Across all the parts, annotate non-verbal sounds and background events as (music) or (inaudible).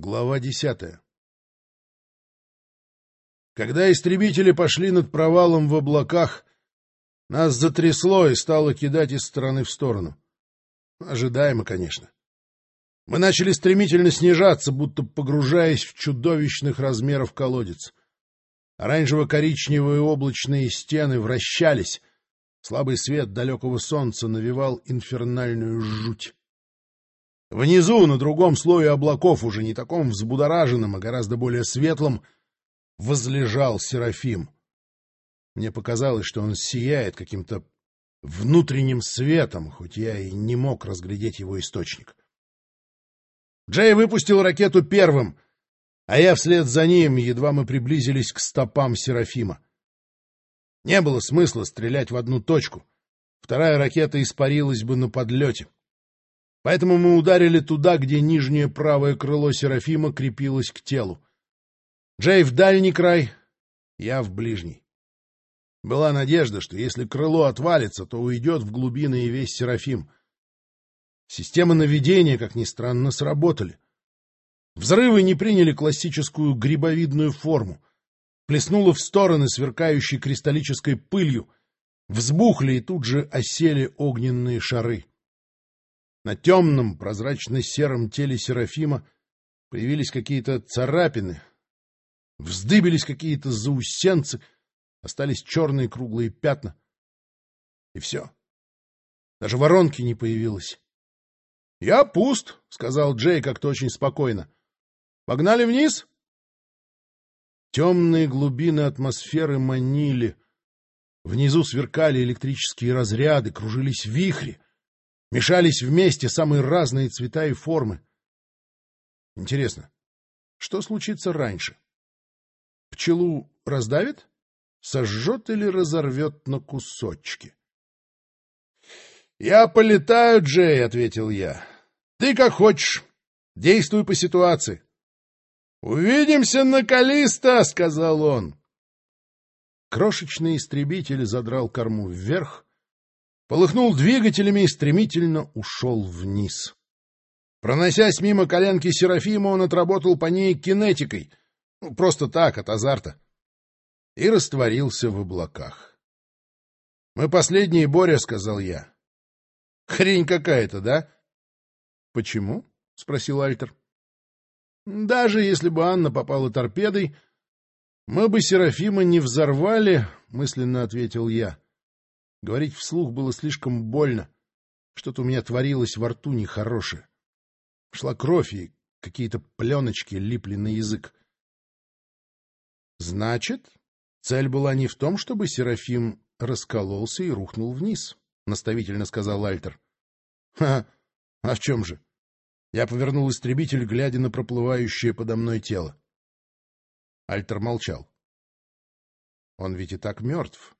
Глава десятая Когда истребители пошли над провалом в облаках, нас затрясло и стало кидать из стороны в сторону. Ожидаемо, конечно. Мы начали стремительно снижаться, будто погружаясь в чудовищных размеров колодец. Оранжево-коричневые облачные стены вращались. Слабый свет далекого солнца навевал инфернальную жуть. Внизу, на другом слое облаков, уже не таком взбудораженном, а гораздо более светлом, возлежал Серафим. Мне показалось, что он сияет каким-то внутренним светом, хоть я и не мог разглядеть его источник. Джей выпустил ракету первым, а я вслед за ним, едва мы приблизились к стопам Серафима. Не было смысла стрелять в одну точку. Вторая ракета испарилась бы на подлете. Поэтому мы ударили туда, где нижнее правое крыло Серафима крепилось к телу. Джей в дальний край, я в ближний. Была надежда, что если крыло отвалится, то уйдет в глубины и весь Серафим. Системы наведения, как ни странно, сработали. Взрывы не приняли классическую грибовидную форму. Плеснуло в стороны сверкающей кристаллической пылью, взбухли и тут же осели огненные шары. На темном, прозрачно-сером теле Серафима появились какие-то царапины, вздыбились какие-то заусенцы, остались черные круглые пятна. И все. Даже воронки не появилось. — Я пуст, — сказал Джей как-то очень спокойно. — Погнали вниз? Темные глубины атмосферы манили. Внизу сверкали электрические разряды, кружились вихри — Мешались вместе самые разные цвета и формы. Интересно, что случится раньше? Пчелу раздавит? Сожжет или разорвет на кусочки? — Я полетаю, Джей, — ответил я. — Ты как хочешь. Действуй по ситуации. — Увидимся на Калиста, — сказал он. Крошечный истребитель задрал корму вверх, полыхнул двигателями и стремительно ушел вниз. Проносясь мимо коленки Серафима, он отработал по ней кинетикой, ну, просто так, от азарта, и растворился в облаках. — Мы последние, Боря, — сказал я. — Хрень какая-то, да? — Почему? — спросил Альтер. — Даже если бы Анна попала торпедой, мы бы Серафима не взорвали, — мысленно ответил я. Говорить вслух было слишком больно. Что-то у меня творилось во рту нехорошее. Шла кровь, и какие-то пленочки липли на язык. Значит, цель была не в том, чтобы Серафим раскололся и рухнул вниз, — наставительно сказал Альтер. — Ха, а в чем же? Я повернул истребитель, глядя на проплывающее подо мной тело. Альтер молчал. Он ведь и так мертв.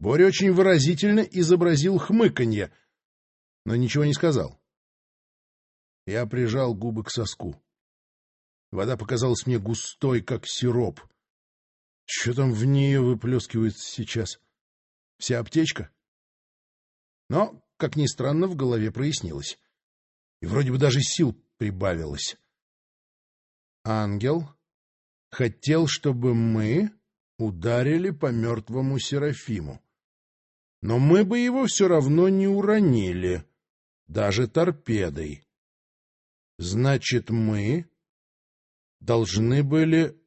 Боря очень выразительно изобразил хмыканье, но ничего не сказал. Я прижал губы к соску. Вода показалась мне густой, как сироп. Что там в нее выплескивается сейчас? Вся аптечка? Но, как ни странно, в голове прояснилось. И вроде бы даже сил прибавилось. Ангел хотел, чтобы мы ударили по мертвому Серафиму но мы бы его все равно не уронили, даже торпедой. Значит, мы должны были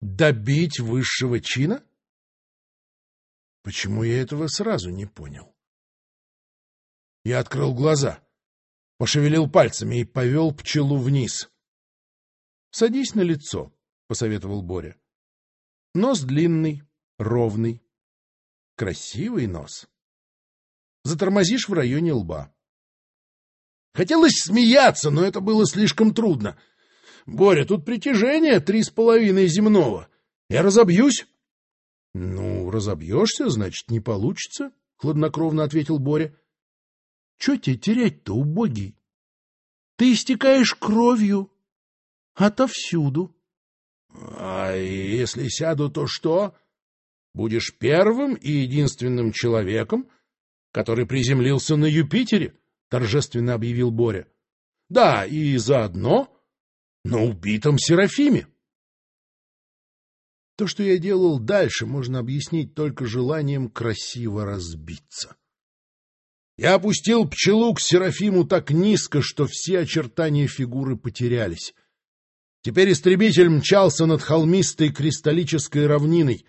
добить высшего чина? Почему я этого сразу не понял? Я открыл глаза, пошевелил пальцами и повел пчелу вниз. — Садись на лицо, — посоветовал Боря. Нос длинный, ровный, Красивый нос. Затормозишь в районе лба. Хотелось смеяться, но это было слишком трудно. Боря, тут притяжение три с половиной земного. Я разобьюсь. — Ну, разобьешься, значит, не получится, — хладнокровно ответил Боря. — Че тебе терять-то, убогий? Ты истекаешь кровью. Отовсюду. — А если сяду, то что? Будешь первым и единственным человеком, который приземлился на Юпитере, — торжественно объявил Боря. — Да, и заодно на убитом Серафиме. То, что я делал дальше, можно объяснить только желанием красиво разбиться. Я опустил пчелу к Серафиму так низко, что все очертания фигуры потерялись. Теперь истребитель мчался над холмистой кристаллической равниной.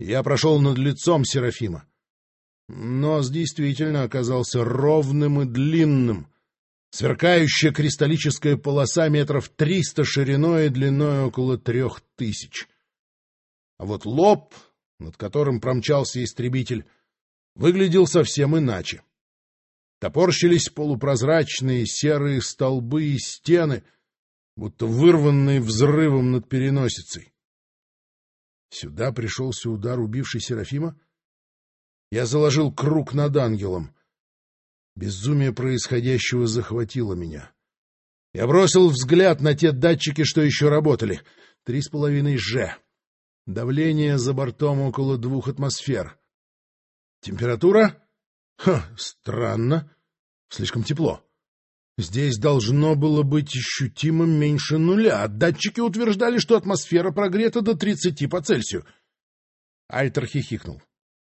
Я прошел над лицом Серафима. Нос действительно оказался ровным и длинным. Сверкающая кристаллическая полоса метров триста шириной и длиной около трех тысяч. А вот лоб, над которым промчался истребитель, выглядел совсем иначе. Топорщились полупрозрачные серые столбы и стены, будто вырванные взрывом над переносицей. Сюда пришелся удар убивший Серафима? Я заложил круг над ангелом. Безумие происходящего захватило меня. Я бросил взгляд на те датчики, что еще работали. Три с половиной Ж. Давление за бортом около двух атмосфер. Температура? Ха, странно. Слишком тепло. Здесь должно было быть ощутимо меньше нуля. Датчики утверждали, что атмосфера прогрета до 30 по Цельсию. Альтер хихикнул.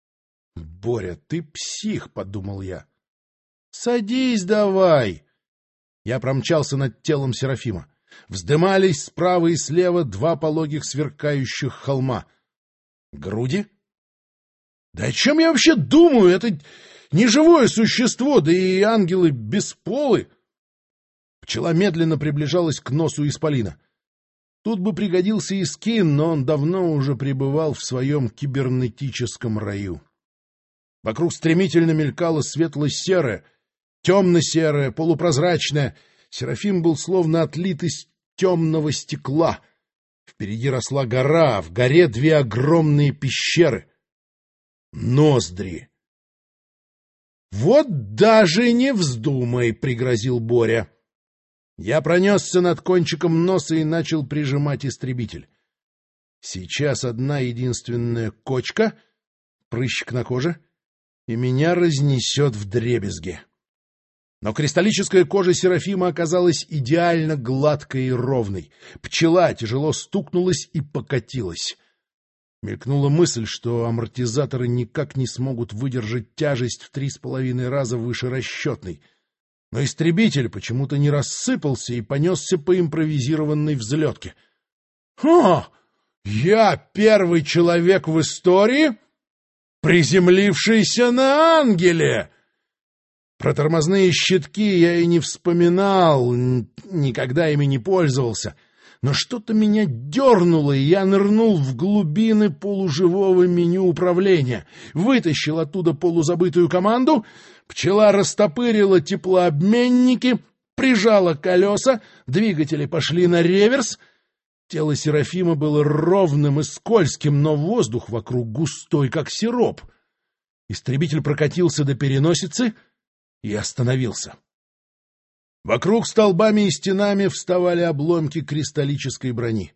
— Боря, ты псих, — подумал я. — Садись давай. Я промчался над телом Серафима. Вздымались справа и слева два пологих сверкающих холма. Груди? Да о чем я вообще думаю? Это неживое существо, да и ангелы бесполы. Пчела медленно приближалась к носу исполина. Тут бы пригодился и скин, но он давно уже пребывал в своем кибернетическом раю. Вокруг стремительно мелькало светло-серое, темно-серое, полупрозрачное. Серафим был словно отлит из темного стекла. Впереди росла гора, в горе две огромные пещеры. Ноздри. — Вот даже не вздумай, — пригрозил Боря. Я пронесся над кончиком носа и начал прижимать истребитель. Сейчас одна единственная кочка, прыщик на коже, и меня разнесет в дребезги. Но кристаллическая кожа Серафима оказалась идеально гладкой и ровной. Пчела тяжело стукнулась и покатилась. Мелькнула мысль, что амортизаторы никак не смогут выдержать тяжесть в три с половиной раза выше расчетной. Но истребитель почему-то не рассыпался и понесся по импровизированной взлетке. — О! Я первый человек в истории, приземлившийся на ангеле! Про тормозные щитки я и не вспоминал, никогда ими не пользовался. Но что-то меня дернуло, и я нырнул в глубины полуживого меню управления, вытащил оттуда полузабытую команду, пчела растопырила теплообменники, прижала колеса, двигатели пошли на реверс — Тело Серафима было ровным и скользким, но воздух вокруг густой, как сироп. Истребитель прокатился до переносицы и остановился. Вокруг столбами и стенами вставали обломки кристаллической брони.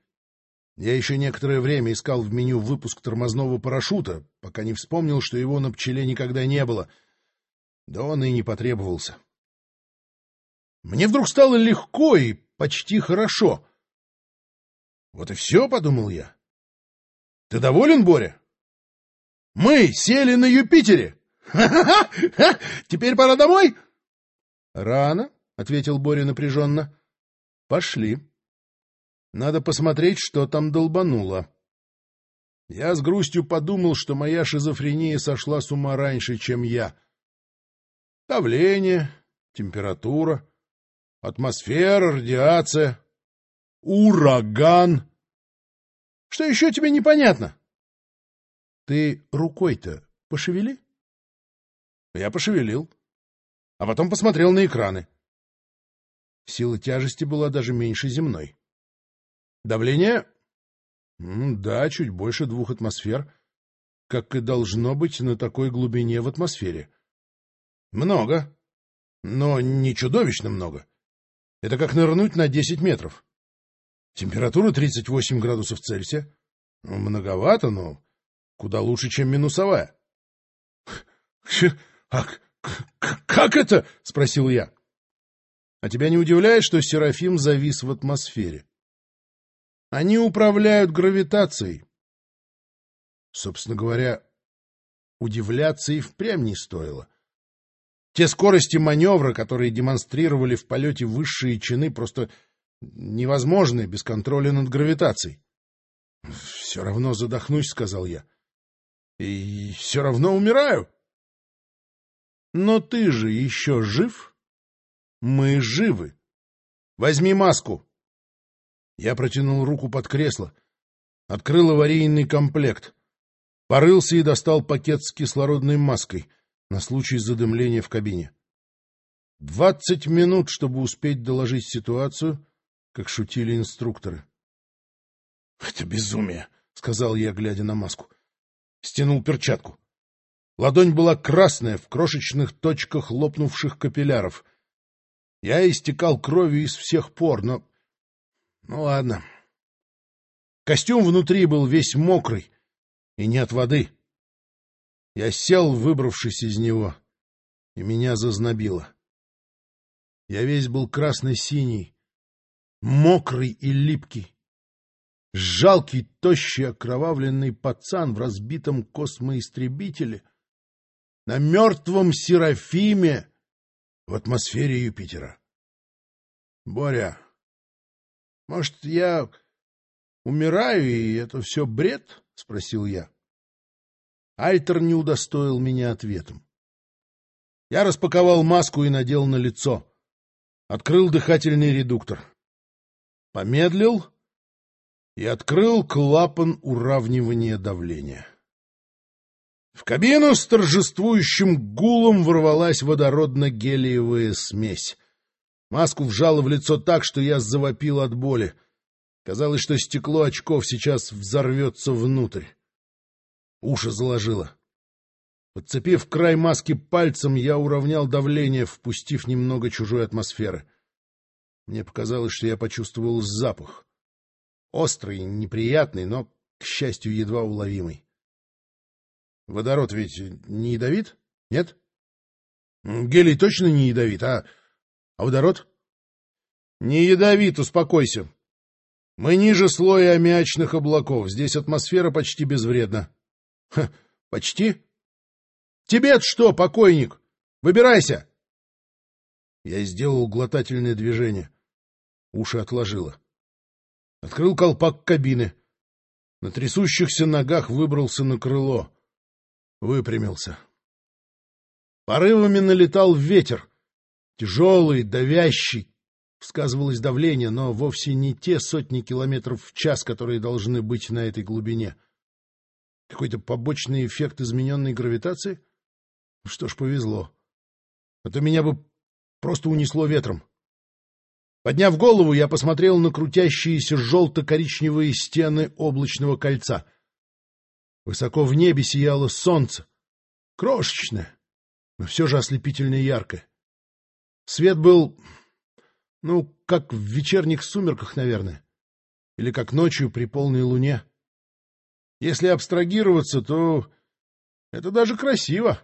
Я еще некоторое время искал в меню выпуск тормозного парашюта, пока не вспомнил, что его на пчеле никогда не было. Да он и не потребовался. Мне вдруг стало легко и почти хорошо — вот и все, — подумал я. Ты доволен, Боря? Мы сели на Юпитере. Ха-ха-ха! (laughs) Теперь пора домой? Рано, — ответил Боря напряженно. Пошли. Надо посмотреть, что там долбануло. Я с грустью подумал, что моя шизофрения сошла с ума раньше, чем я. Давление, температура, атмосфера, радиация. Ураган! Что еще тебе непонятно? Ты рукой-то пошевели? Я пошевелил, а потом посмотрел на экраны. Сила тяжести была даже меньше земной. Давление? Да, чуть больше двух атмосфер, как и должно быть на такой глубине в атмосфере. Много, но не чудовищно много. Это как нырнуть на десять метров. Температура 38 градусов Цельсия. Ну, многовато, но куда лучше, чем минусовая. — А как это? — спросил я. А тебя не удивляет, что Серафим завис в атмосфере? Они управляют гравитацией. Собственно говоря, удивляться и впрямь не стоило. Те скорости маневра, которые демонстрировали в полете высшие чины, просто невозможны без контроля над гравитацией. — Все равно задохнусь, — сказал я. — И все равно умираю. — Но ты же еще жив? Мы живы. Возьми маску. Я протянул руку под кресло, открыл аварийный комплект, порылся и достал пакет с кислородной маской на случай задымления в кабине. Двадцать минут, чтобы успеть доложить ситуацию, как шутили инструкторы. — Это безумие, — сказал я, глядя на маску. Стянул перчатку. Ладонь была красная, в крошечных точках лопнувших капилляров. Я истекал кровью из всех пор, но... Ну ладно. Костюм внутри был весь мокрый, и не от воды. Я сел, выбравшись из него, и меня зазнобило. Я весь был красно-синий, мокрый и липкий. Жалкий, тощий, окровавленный пацан в разбитом космоистребителе на мертвом Серафиме в атмосфере Юпитера. — Боря, может, я умираю, и это все бред? — спросил я. Альтер не удостоил меня ответом. Я распаковал маску и надел на лицо. Открыл дыхательный редуктор. Помедлил и открыл клапан уравнивания давления. В кабину с торжествующим гулом ворвалась водородно-гелиевая смесь. Маску вжало в лицо так, что я завопил от боли. Казалось, что стекло очков сейчас взорвется внутрь. Уши заложило. Подцепив край маски пальцем, я уравнял давление, впустив немного чужой атмосферы. Мне показалось, что я почувствовал запах. Острый, неприятный, но, к счастью, едва уловимый. Водород ведь не ядовит? Нет? Гелий точно не ядовит, а... А водород? Не ядовит, успокойся. Мы ниже слоя аммиачных облаков. Здесь атмосфера почти безвредна. Ха, почти? тебе что, покойник? Выбирайся! Я сделал глотательное движение. Уши отложило. Открыл колпак кабины. На трясущихся ногах выбрался на крыло выпрямился. Порывами налетал ветер, тяжелый, давящий. Сказывалось давление, но вовсе не те сотни километров в час, которые должны быть на этой глубине. Какой-то побочный эффект измененной гравитации? Что ж, повезло. А то меня бы просто унесло ветром. Подняв голову, я посмотрел на крутящиеся желто-коричневые стены облачного кольца — Высоко в небе сияло солнце. Крошечное, но все же ослепительно яркое. Свет был, ну, как в вечерних сумерках, наверное. Или как ночью при полной луне. Если абстрагироваться, то это даже красиво.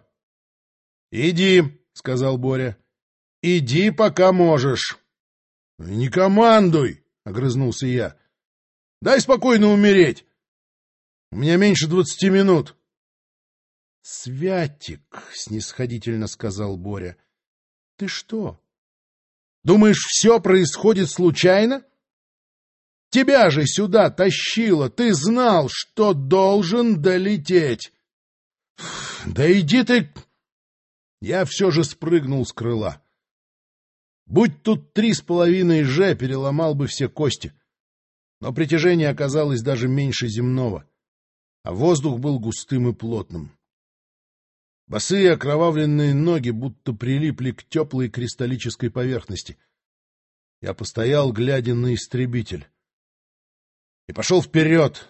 — Иди, — сказал Боря. — Иди, пока можешь. — Не командуй, — огрызнулся я. — Дай спокойно умереть. У меня меньше двадцати минут. — Святик, — снисходительно сказал Боря, — ты что? Думаешь, все происходит случайно? Тебя же сюда тащило, ты знал, что должен долететь. Да иди ты... Я все же спрыгнул с крыла. Будь тут три с половиной же, переломал бы все кости. Но притяжение оказалось даже меньше земного а воздух был густым и плотным. Босые окровавленные ноги будто прилипли к теплой кристаллической поверхности. Я постоял, глядя на истребитель. И пошел вперед,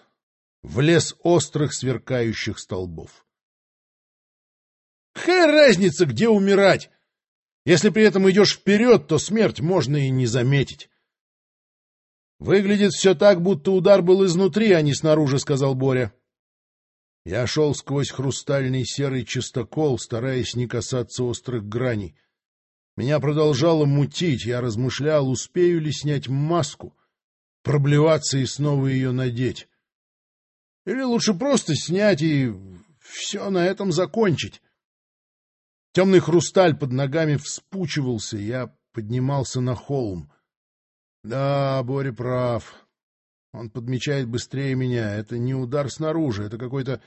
в лес острых сверкающих столбов. Какая разница, где умирать? Если при этом идешь вперед, то смерть можно и не заметить. Выглядит все так, будто удар был изнутри, а не снаружи, — сказал Боря. Я шел сквозь хрустальный серый чистокол, стараясь не касаться острых граней. Меня продолжало мутить, я размышлял, успею ли снять маску, проблеваться и снова ее надеть. Или лучше просто снять и все на этом закончить. Темный хрусталь под ногами вспучивался, я поднимался на холм. Да, Боря прав. Он подмечает быстрее меня. Это не удар снаружи, это какой-то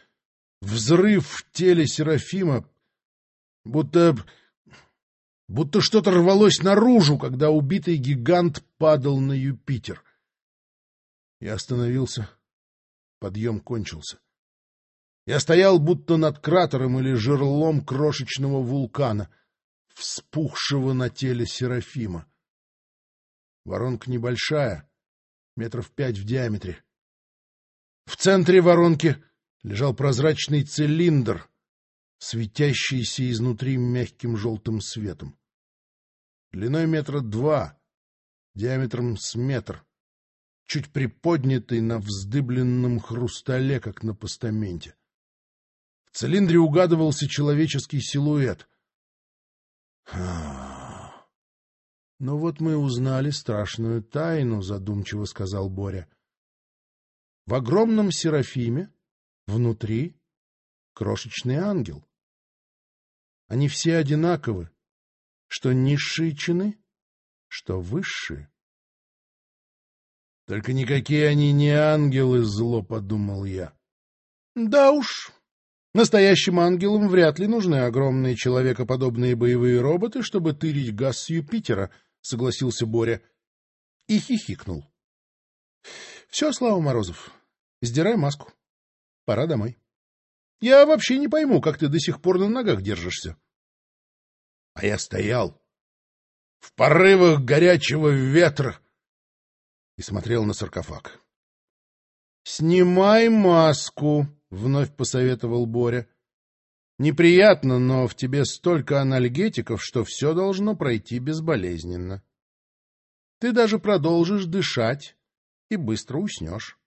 взрыв в теле Серафима, будто... будто что-то рвалось наружу, когда убитый гигант падал на Юпитер. Я остановился. Подъем кончился. Я стоял будто над кратером или жерлом крошечного вулкана, вспухшего на теле Серафима. Воронка небольшая, метров пять в диаметре. В центре воронки лежал прозрачный цилиндр, светящийся изнутри мягким желтым светом. Длиной метра два, диаметром с метр, чуть приподнятый на вздыбленном хрустале, как на постаменте. В цилиндре угадывался человеческий силуэт. «Ну вот мы узнали страшную тайну», — задумчиво сказал Боря. «В огромном Серафиме внутри крошечный ангел. Они все одинаковы, что низшие чины, что высшие». «Только никакие они не ангелы, — зло подумал я». «Да уж, Настоящим ангелам вряд ли нужны огромные человекоподобные боевые роботы, чтобы тырить газ с Юпитера, — согласился Боря. И хихикнул. — Все, Слава Морозов, сдирай маску. Пора домой. Я вообще не пойму, как ты до сих пор на ногах держишься. А я стоял в порывах горячего ветра и смотрел на саркофаг. — Снимай маску, — вновь посоветовал Боря. — Неприятно, но в тебе столько анальгетиков, что все должно пройти безболезненно. Ты даже продолжишь дышать и быстро уснешь.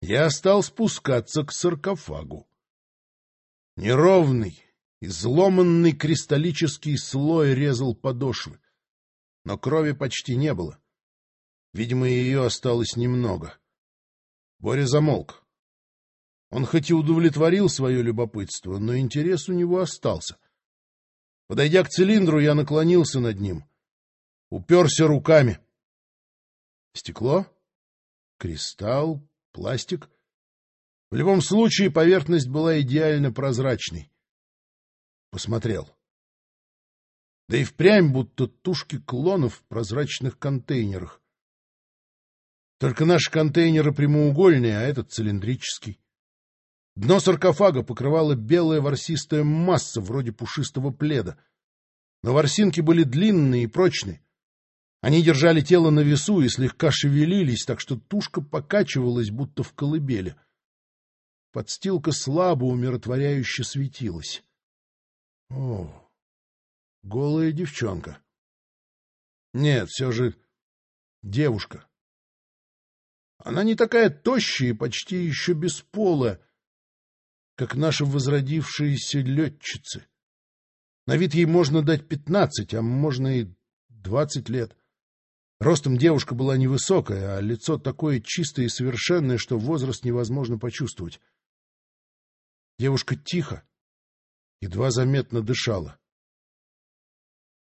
Я стал спускаться к саркофагу. Неровный, изломанный кристаллический слой резал подошвы, но крови почти не было. Видимо, ее осталось немного. Боря замолк. Он хоть и удовлетворил свое любопытство, но интерес у него остался. Подойдя к цилиндру, я наклонился над ним, уперся руками. Стекло? Кристалл? Пластик? В любом случае, поверхность была идеально прозрачной. Посмотрел. Да и впрямь будто тушки клонов в прозрачных контейнерах. Только наши контейнеры прямоугольные, а этот цилиндрический. Дно саркофага покрывала белая ворсистая масса, вроде пушистого пледа. Но ворсинки были длинные и прочные. Они держали тело на весу и слегка шевелились, так что тушка покачивалась, будто в колыбели. Подстилка слабо умиротворяюще светилась. О, голая девчонка. Нет, все же девушка. Она не такая тощая и почти еще бесполая, как наши возродившиеся летчицы. На вид ей можно дать пятнадцать, а можно и двадцать лет. Ростом девушка была невысокая, а лицо такое чистое и совершенное, что возраст невозможно почувствовать. Девушка тихо, едва заметно дышала.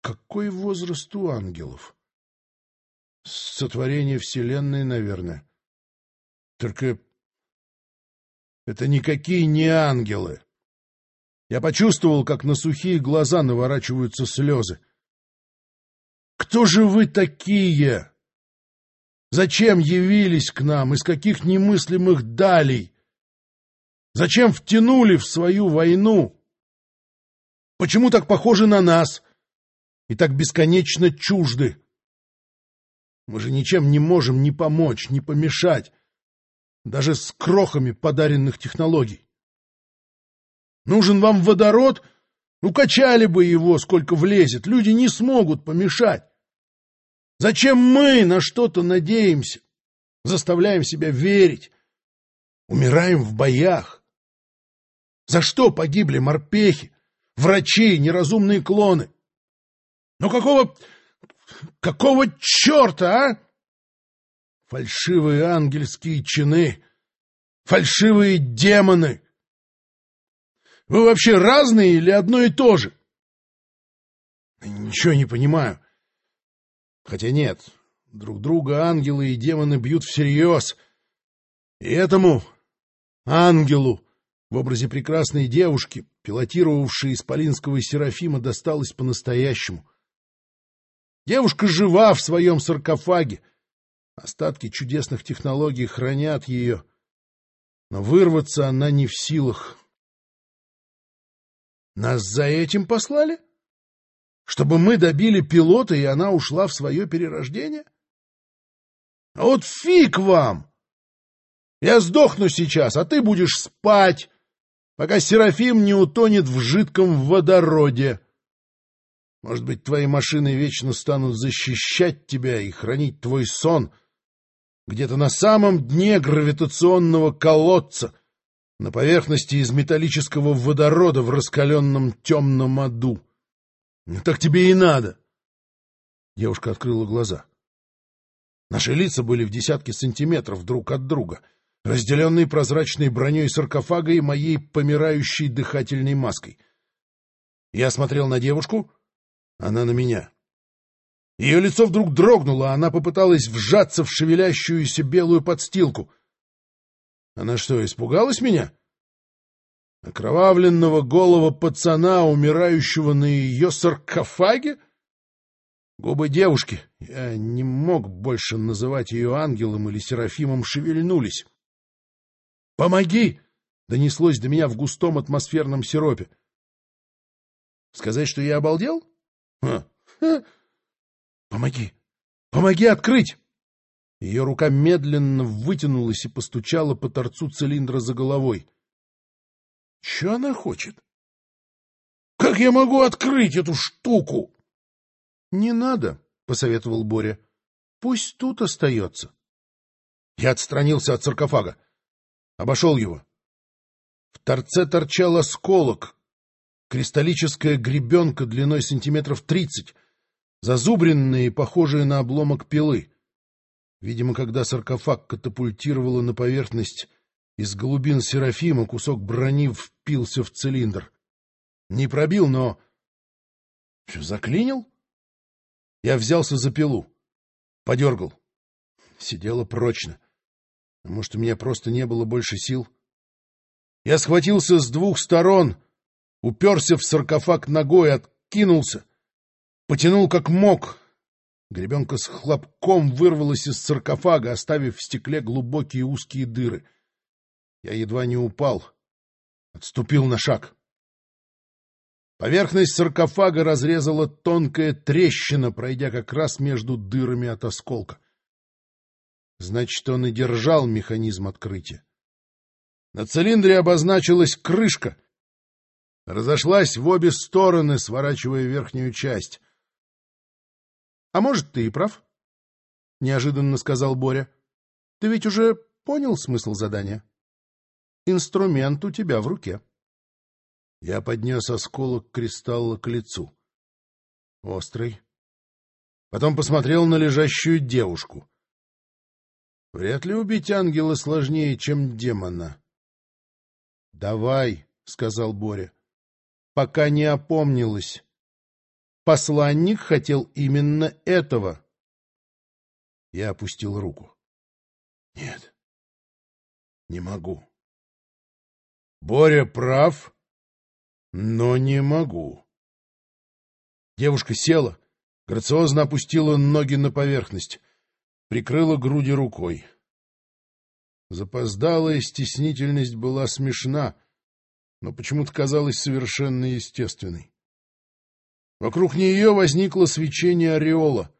Какой возраст у ангелов? Сотворение Вселенной, наверное. Только это никакие не ангелы. Я почувствовал, как на сухие глаза наворачиваются слезы. Кто же вы такие? Зачем явились к нам? Из каких немыслимых далей? Зачем втянули в свою войну? Почему так похожи на нас и так бесконечно чужды? Мы же ничем не можем ни помочь, ни помешать даже с крохами подаренных технологий. Нужен вам водород? Ну, качали бы его, сколько влезет. Люди не смогут помешать. Зачем мы на что-то надеемся? Заставляем себя верить. Умираем в боях. За что погибли морпехи, врачи, неразумные клоны? Ну какого... какого черта, а? Фальшивые ангельские чины, фальшивые демоны. Вы вообще разные или одно и то же? Ничего не понимаю. Хотя нет, друг друга ангелы и демоны бьют всерьез. И этому ангелу в образе прекрасной девушки, пилотировавшей исполинского Серафима, досталось по-настоящему. Девушка жива в своем саркофаге. Остатки чудесных технологий хранят ее. Но вырваться она не в силах. Нас за этим послали? Чтобы мы добили пилота, и она ушла в свое перерождение? А вот фиг вам! Я сдохну сейчас, а ты будешь спать, пока Серафим не утонет в жидком водороде. Может быть, твои машины вечно станут защищать тебя и хранить твой сон где-то на самом дне гравитационного колодца, на поверхности из металлического водорода в раскаленном темном аду. Так тебе и надо. Девушка открыла глаза. Наши лица были в десятки сантиметров друг от друга, разделенные прозрачной броней саркофага и моей помирающей дыхательной маской. Я смотрел на девушку, она на меня. Ее лицо вдруг дрогнуло, она попыталась вжаться в шевелящуюся белую подстилку. Она что, испугалась меня? Окровавленного голого пацана, умирающего на ее саркофаге? Губы девушки, я не мог больше называть ее ангелом или серафимом, шевельнулись. «Помоги!» — донеслось до меня в густом атмосферном сиропе. Сказать, что я обалдел? Ха. Помоги! Помоги открыть! Ее рука медленно вытянулась и постучала по торцу цилиндра за головой. — Че она хочет? — Как я могу открыть эту штуку? — Не надо, — посоветовал Боря. — Пусть тут остается. Я отстранился от саркофага. Обошел его. В торце торчал осколок. Кристаллическая гребенка длиной сантиметров тридцать, зазубренные похожие на обломок пилы. Видимо, когда саркофаг катапультировало на поверхность, из глубин Серафима кусок брони впился в цилиндр. Не пробил, но... Что, заклинил? Я взялся за пилу. Подергал. Сидела прочно. Может, у меня просто не было больше сил? Я схватился с двух сторон, уперся в саркофаг ногой, откинулся. Потянул как мог. Гребенка с хлопком вырвалась из саркофага, оставив в стекле глубокие узкие дыры. Я едва не упал. Отступил на шаг. Поверхность саркофага разрезала тонкая трещина, пройдя как раз между дырами от осколка. Значит, он и держал механизм открытия. На цилиндре обозначилась крышка. Разошлась в обе стороны, сворачивая верхнюю часть. — А может, ты и прав? — неожиданно сказал Боря. — Ты ведь уже понял смысл задания? Инструмент у тебя в руке. Я поднес осколок кристалла к лицу. Острый. Потом посмотрел на лежащую девушку. Вряд ли убить ангела сложнее, чем демона. — Давай, — сказал Боря, — пока не опомнилась. Посланник хотел именно этого. Я опустил руку. Нет, не могу. Боря прав, но не могу. Девушка села, грациозно опустила ноги на поверхность, прикрыла груди рукой. Запоздалая стеснительность была смешна, но почему-то казалась совершенно естественной. Вокруг нее возникло свечение ореола.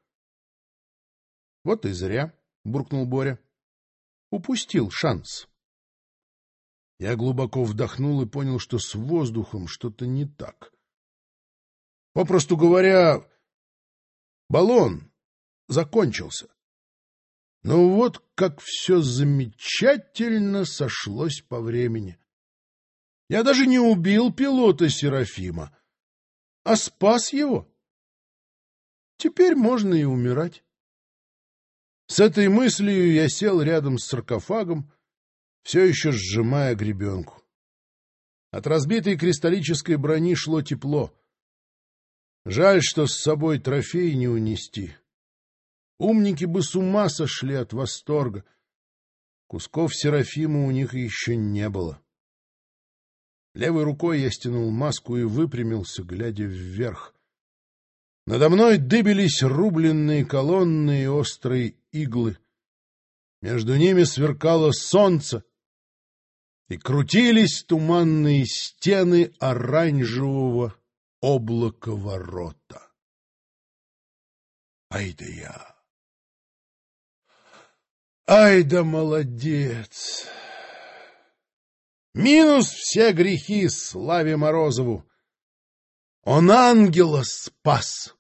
— Вот и зря, — буркнул Боря. — Упустил шанс. Я глубоко вдохнул и понял, что с воздухом что-то не так. Попросту говоря, баллон закончился. Но вот как все замечательно сошлось по времени. Я даже не убил пилота Серафима, а спас его. теперь можно и умирать. С этой мыслью я сел рядом с саркофагом, все еще сжимая гребенку. От разбитой кристаллической брони шло тепло. Жаль, что с собой трофей не унести. Умники бы с ума сошли от восторга. Кусков Серафима у них еще не было. Левой рукой я стянул маску и выпрямился, глядя вверх. Надо мной дыбились рубленные колонны и острые иглы. Между ними сверкало солнце, и крутились туманные стены оранжевого облака ворота. Ай да я! Ай да молодец! Минус все грехи Славе Морозову. Он ангела спас.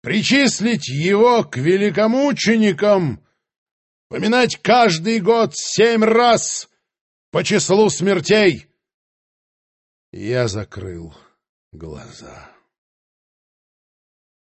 Причислить его к великомученикам, поминать каждый год семь раз по числу смертей. Я закрыл глаза.